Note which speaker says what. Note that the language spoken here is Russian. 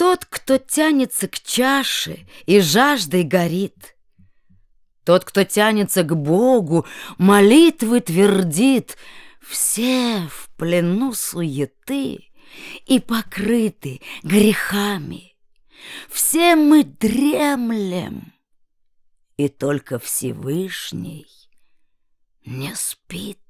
Speaker 1: Тот, кто тянется к чаше и жаждой горит, Тот, кто тянется к Богу, молитвы твердит, Все в плену суеты и покрыты грехами. Все мы дремлем, и только Всевышний не спит.